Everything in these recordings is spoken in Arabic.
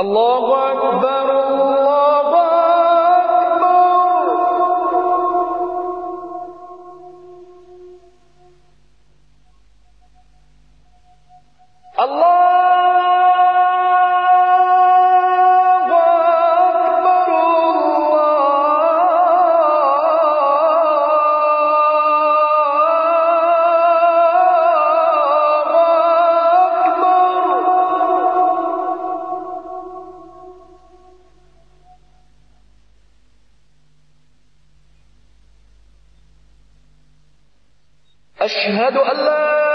الله أكبر الله أشهد أن لا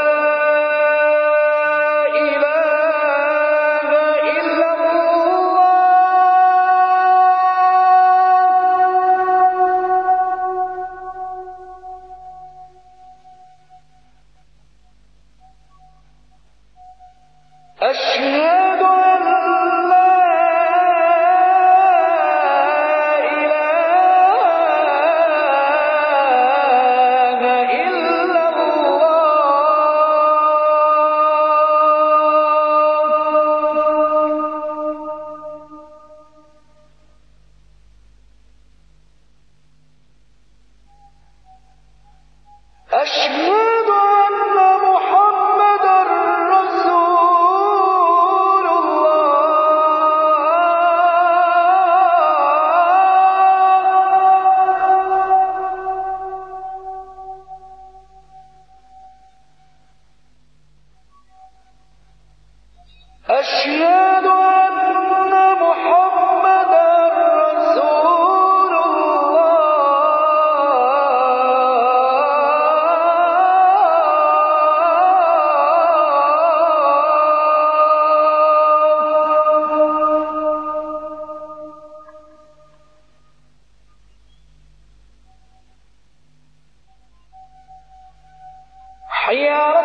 哎呀！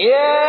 Yeah.